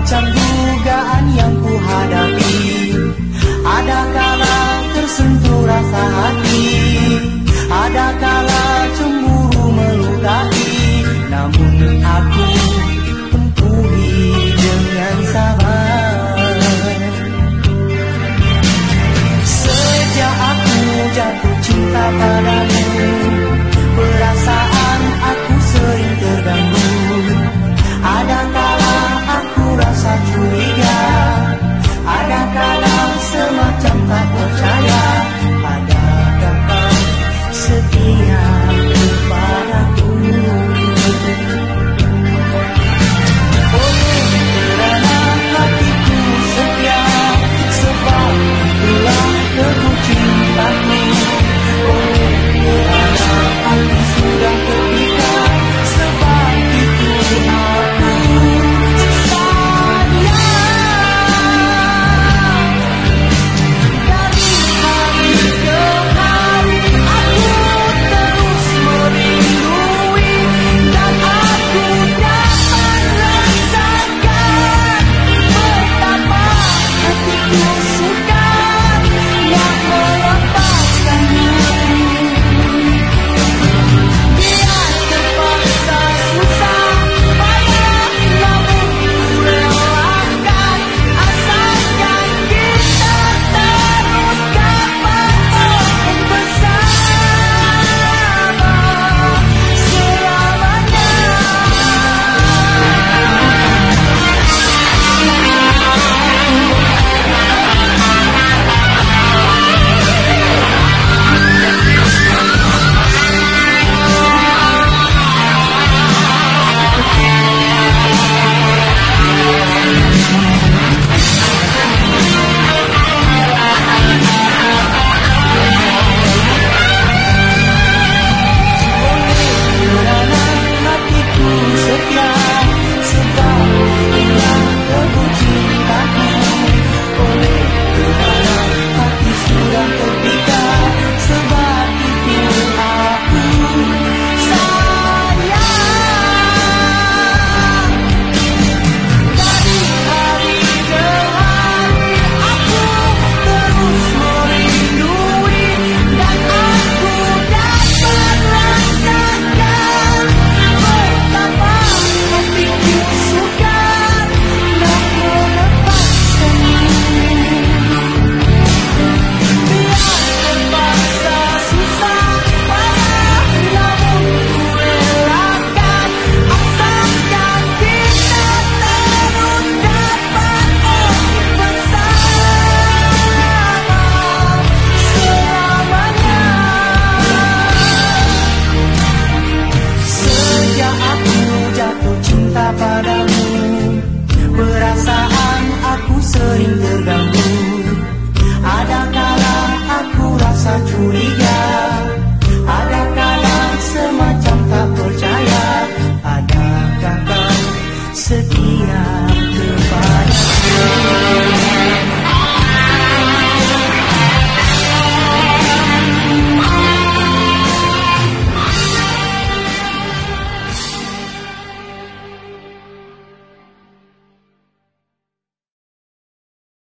macam